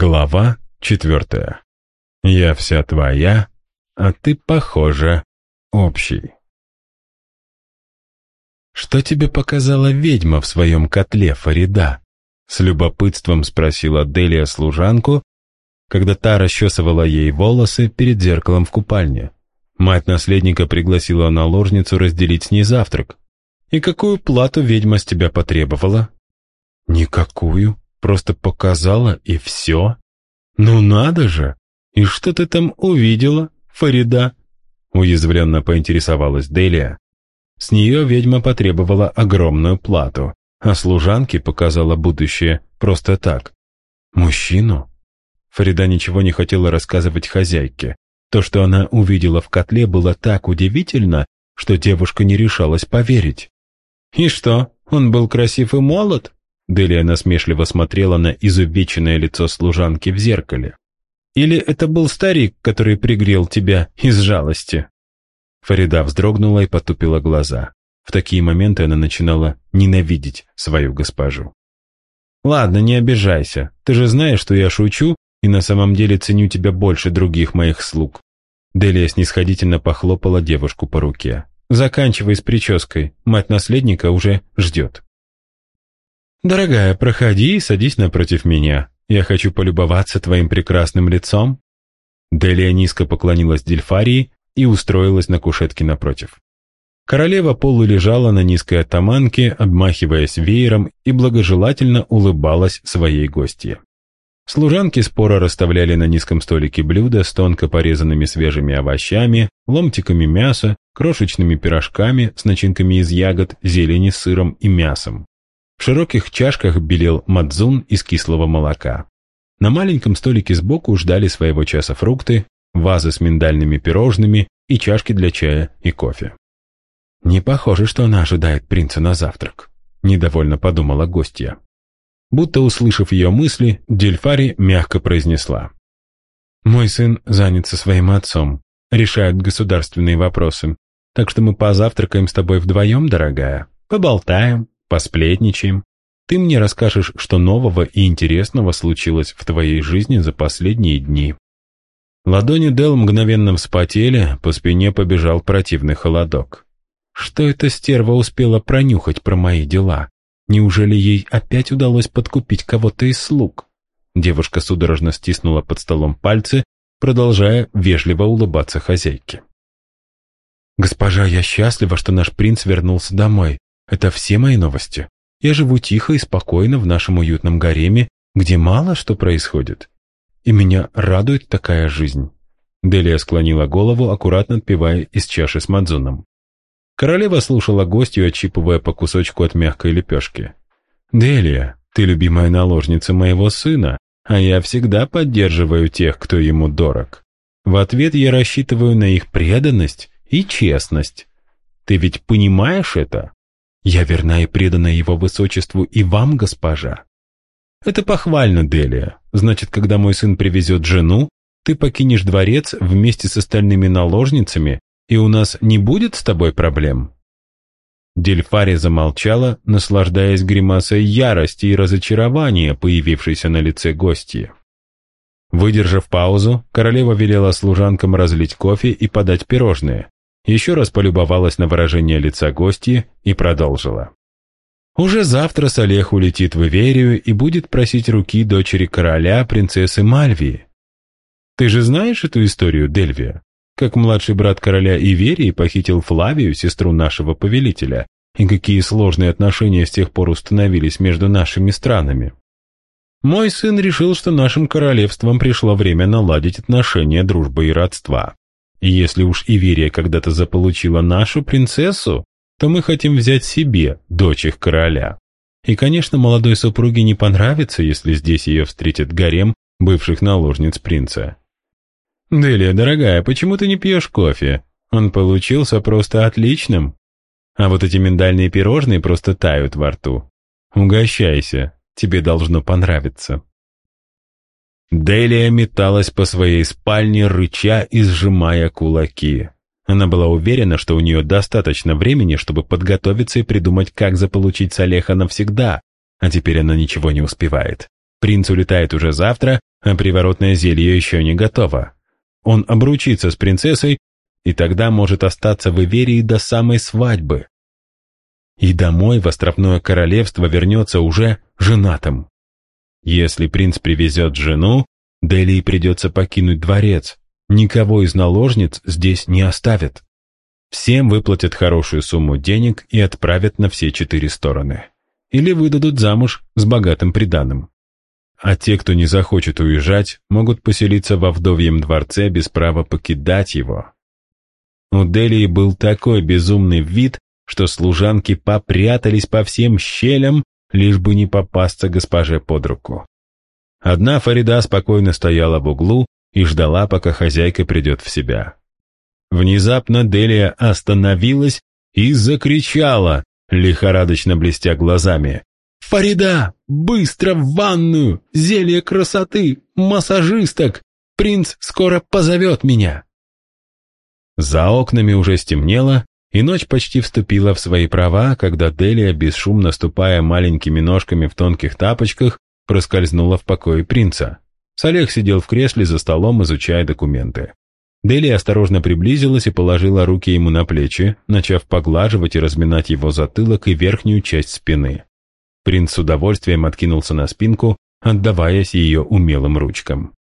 Глава четвертая. Я вся твоя, а ты, похоже, общий. «Что тебе показала ведьма в своем котле, Фарида?» С любопытством спросила Делия служанку, когда та расчесывала ей волосы перед зеркалом в купальне. Мать наследника пригласила наложницу разделить с ней завтрак. «И какую плату ведьма с тебя потребовала?» «Никакую», Просто показала и все? Ну надо же! И что ты там увидела, Фарида? Уязвленно поинтересовалась Делия. С нее ведьма потребовала огромную плату, а служанке показала будущее просто так. Мужчину? Фарида ничего не хотела рассказывать хозяйке. То, что она увидела в котле, было так удивительно, что девушка не решалась поверить. «И что, он был красив и молод?» Делия насмешливо смотрела на изувеченное лицо служанки в зеркале. «Или это был старик, который пригрел тебя из жалости?» Фарида вздрогнула и потупила глаза. В такие моменты она начинала ненавидеть свою госпожу. «Ладно, не обижайся. Ты же знаешь, что я шучу и на самом деле ценю тебя больше других моих слуг». Делия снисходительно похлопала девушку по руке. «Заканчивай с прической. Мать наследника уже ждет». «Дорогая, проходи и садись напротив меня. Я хочу полюбоваться твоим прекрасным лицом». Делия низко поклонилась Дельфарии и устроилась на кушетке напротив. Королева полулежала на низкой атаманке, обмахиваясь веером и благожелательно улыбалась своей гостье. Служанки споро расставляли на низком столике блюда с тонко порезанными свежими овощами, ломтиками мяса, крошечными пирожками с начинками из ягод, зелени, сыром и мясом. В широких чашках белел мадзун из кислого молока. На маленьком столике сбоку ждали своего часа фрукты, вазы с миндальными пирожными и чашки для чая и кофе. «Не похоже, что она ожидает принца на завтрак», — недовольно подумала гостья. Будто услышав ее мысли, Дельфари мягко произнесла. «Мой сын занят со своим отцом, решает государственные вопросы, так что мы позавтракаем с тобой вдвоем, дорогая, поболтаем, посплетничаем. Ты мне расскажешь, что нового и интересного случилось в твоей жизни за последние дни». Ладони Дел мгновенно вспотели, по спине побежал противный холодок. Что эта стерва успела пронюхать про мои дела? Неужели ей опять удалось подкупить кого-то из слуг? Девушка судорожно стиснула под столом пальцы, продолжая вежливо улыбаться хозяйке. «Госпожа, я счастлива, что наш принц вернулся домой. Это все мои новости. Я живу тихо и спокойно в нашем уютном гареме, где мало что происходит. И меня радует такая жизнь». Делия склонила голову, аккуратно отпивая из чаши с мадзуном. Королева слушала гостью, отщипывая по кусочку от мягкой лепешки. «Делия, ты любимая наложница моего сына, а я всегда поддерживаю тех, кто ему дорог. В ответ я рассчитываю на их преданность и честность. Ты ведь понимаешь это?» Я верна и предана его высочеству и вам, госпожа. Это похвально, Делия. Значит, когда мой сын привезет жену, ты покинешь дворец вместе с остальными наложницами, и у нас не будет с тобой проблем?» Дельфари замолчала, наслаждаясь гримасой ярости и разочарования, появившейся на лице гостья. Выдержав паузу, королева велела служанкам разлить кофе и подать пирожные, еще раз полюбовалась на выражение лица гостьи и продолжила. «Уже завтра Салех улетит в Иверию и будет просить руки дочери короля, принцессы Мальвии. Ты же знаешь эту историю, Дельвия? Как младший брат короля Иверии похитил Флавию, сестру нашего повелителя, и какие сложные отношения с тех пор установились между нашими странами. Мой сын решил, что нашим королевствам пришло время наладить отношения дружбы и родства. Если уж Иверия когда-то заполучила нашу принцессу, то мы хотим взять себе дочь их короля. И, конечно, молодой супруге не понравится, если здесь ее встретит гарем бывших наложниц принца. «Делия, дорогая, почему ты не пьешь кофе? Он получился просто отличным. А вот эти миндальные пирожные просто тают во рту. Угощайся, тебе должно понравиться». Делия металась по своей спальне, рыча и сжимая кулаки. Она была уверена, что у нее достаточно времени, чтобы подготовиться и придумать, как заполучить Салеха навсегда, а теперь она ничего не успевает. Принц улетает уже завтра, а приворотное зелье еще не готово. Он обручится с принцессой, и тогда может остаться в Иверии до самой свадьбы. И домой в островное королевство вернется уже женатым. Если принц привезет жену, Делии придется покинуть дворец. Никого из наложниц здесь не оставят. Всем выплатят хорошую сумму денег и отправят на все четыре стороны. Или выдадут замуж с богатым приданым. А те, кто не захочет уезжать, могут поселиться во вдовьем дворце без права покидать его. У Делии был такой безумный вид, что служанки попрятались по всем щелям, лишь бы не попасться госпоже под руку. Одна Фарида спокойно стояла в углу и ждала, пока хозяйка придет в себя. Внезапно Делия остановилась и закричала, лихорадочно блестя глазами. «Фарида, быстро в ванную! Зелье красоты! Массажисток! Принц скоро позовет меня!» За окнами уже стемнело, и ночь почти вступила в свои права, когда Делия, бесшумно ступая маленькими ножками в тонких тапочках, проскользнула в покое принца. Салех сидел в кресле за столом, изучая документы. Делия осторожно приблизилась и положила руки ему на плечи, начав поглаживать и разминать его затылок и верхнюю часть спины. Принц с удовольствием откинулся на спинку, отдаваясь ее умелым ручкам.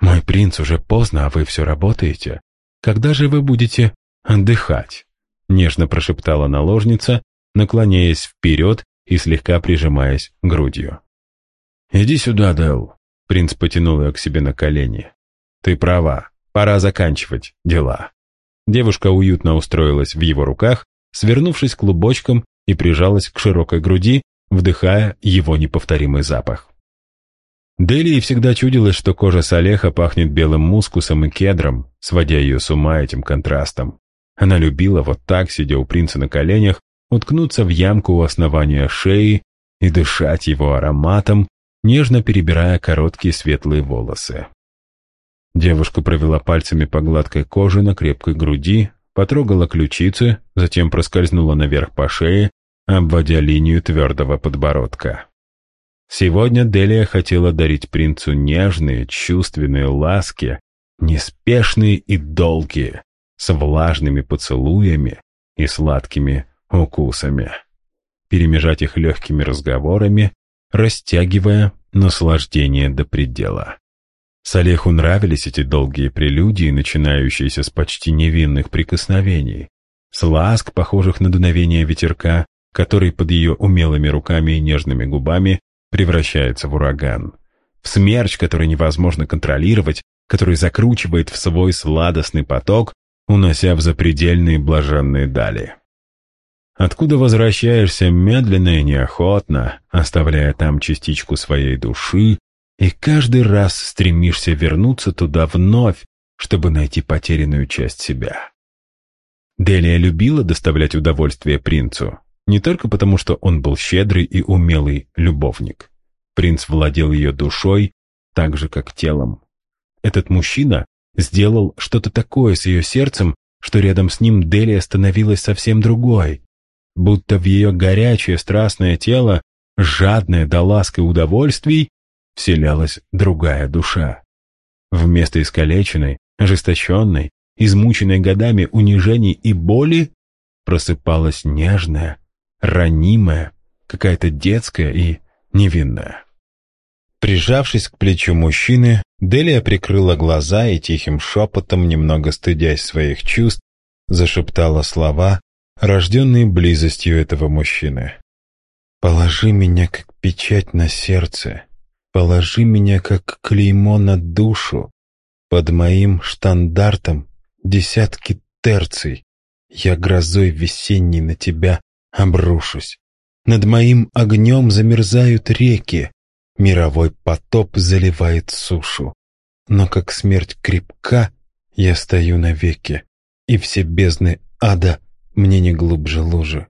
«Мой принц, уже поздно, а вы все работаете. Когда же вы будете отдыхать?» Нежно прошептала наложница, наклоняясь вперед и слегка прижимаясь грудью. «Иди сюда, Дэл», — принц потянул ее к себе на колени. «Ты права, пора заканчивать дела». Девушка уютно устроилась в его руках, свернувшись клубочком и прижалась к широкой груди, вдыхая его неповторимый запах. Делии всегда чудилось, что кожа Салеха пахнет белым мускусом и кедром, сводя ее с ума этим контрастом. Она любила вот так, сидя у принца на коленях, уткнуться в ямку у основания шеи и дышать его ароматом, нежно перебирая короткие светлые волосы. Девушка провела пальцами по гладкой коже на крепкой груди, потрогала ключицы, затем проскользнула наверх по шее, обводя линию твердого подбородка. Сегодня Делия хотела дарить принцу нежные, чувственные ласки, неспешные и долгие, с влажными поцелуями и сладкими укусами. Перемежать их легкими разговорами, растягивая наслаждение до предела. Салеху нравились эти долгие прелюдии, начинающиеся с почти невинных прикосновений, с ласк, похожих на дуновение ветерка, который под ее умелыми руками и нежными губами превращается в ураган. В смерч, который невозможно контролировать, который закручивает в свой сладостный поток, унося в запредельные блаженные дали. Откуда возвращаешься медленно и неохотно, оставляя там частичку своей души, и каждый раз стремишься вернуться туда вновь, чтобы найти потерянную часть себя. Делия любила доставлять удовольствие принцу, не только потому, что он был щедрый и умелый любовник. Принц владел ее душой, так же, как телом. Этот мужчина сделал что-то такое с ее сердцем, что рядом с ним Делия становилась совсем другой, будто в ее горячее страстное тело, жадное до ласк и удовольствий, вселялась другая душа. Вместо искалеченной, ожесточенной, измученной годами унижений и боли, просыпалась нежная, ранимая, какая-то детская и невинная. Прижавшись к плечу мужчины, Делия прикрыла глаза и тихим шепотом, немного стыдясь своих чувств, зашептала слова, рожденные близостью этого мужчины. «Положи меня как печать на сердце, положи меня как клеймо на душу, под моим штандартом десятки терций, я грозой весенней на тебя обрушусь. Над моим огнем замерзают реки, Мировой потоп заливает сушу. Но как смерть крепка, я стою навеки, И все бездны ада мне не глубже лужи.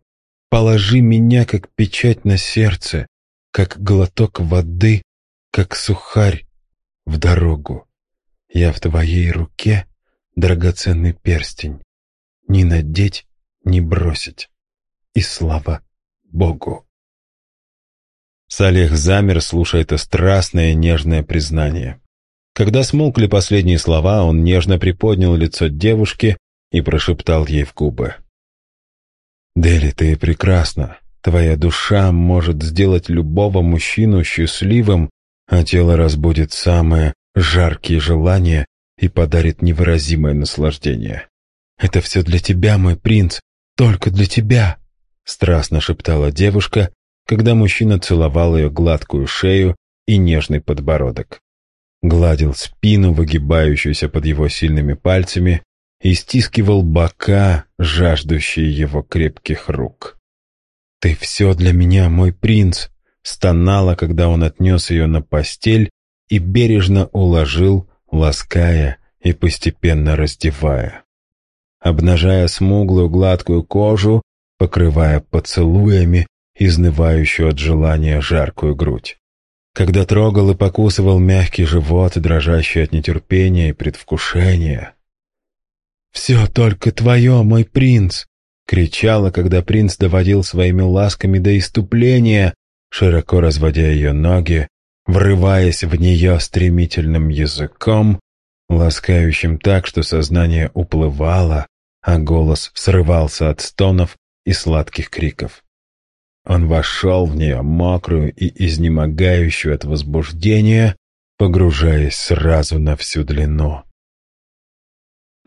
Положи меня, как печать на сердце, Как глоток воды, как сухарь в дорогу. Я в твоей руке драгоценный перстень, Ни надеть, ни бросить. И слава Богу! Салех замер, слушая это страстное нежное признание. Когда смолкли последние слова, он нежно приподнял лицо девушки и прошептал ей в губы. «Дели, ты прекрасна. Твоя душа может сделать любого мужчину счастливым, а тело разбудит самые жаркие желания и подарит невыразимое наслаждение. Это все для тебя, мой принц, только для тебя!» Страстно шептала девушка, когда мужчина целовал ее гладкую шею и нежный подбородок. Гладил спину, выгибающуюся под его сильными пальцами, и стискивал бока, жаждущие его крепких рук. «Ты все для меня, мой принц!» стонала, когда он отнес ее на постель и бережно уложил, лаская и постепенно раздевая. Обнажая смуглую гладкую кожу, покрывая поцелуями изнывающую от желания жаркую грудь. Когда трогал и покусывал мягкий живот, дрожащий от нетерпения и предвкушения. «Все только твое, мой принц!» — кричала, когда принц доводил своими ласками до иступления, широко разводя ее ноги, врываясь в нее стремительным языком, ласкающим так, что сознание уплывало, а голос срывался от стонов и сладких криков. Он вошел в нее мокрую и изнемогающую от возбуждения, погружаясь сразу на всю длину.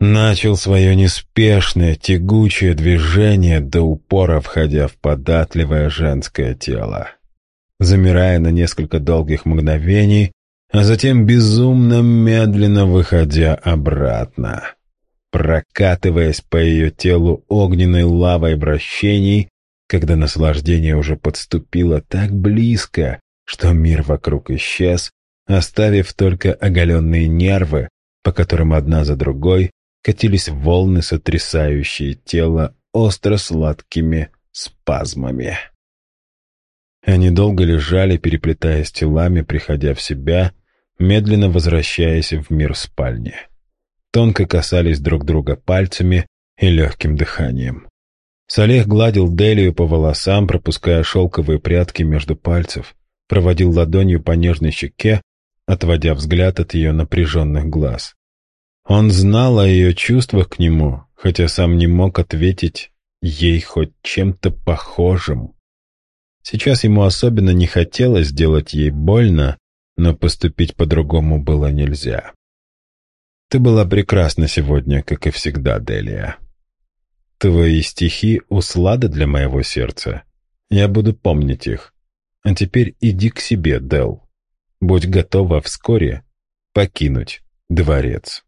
Начал свое неспешное, тягучее движение до упора, входя в податливое женское тело. Замирая на несколько долгих мгновений, а затем безумно медленно выходя обратно прокатываясь по ее телу огненной лавой обращений, когда наслаждение уже подступило так близко, что мир вокруг исчез, оставив только оголенные нервы, по которым одна за другой катились волны, сотрясающие тело остро-сладкими спазмами. Они долго лежали, переплетаясь телами, приходя в себя, медленно возвращаясь в мир спальни тонко касались друг друга пальцами и легким дыханием. Салех гладил Делию по волосам, пропуская шелковые прядки между пальцев, проводил ладонью по нежной щеке, отводя взгляд от ее напряженных глаз. Он знал о ее чувствах к нему, хотя сам не мог ответить ей хоть чем-то похожим. Сейчас ему особенно не хотелось сделать ей больно, но поступить по-другому было нельзя. Ты была прекрасна сегодня, как и всегда, Делия. Твои стихи — услада для моего сердца. Я буду помнить их. А теперь иди к себе, Дел. Будь готова вскоре покинуть дворец.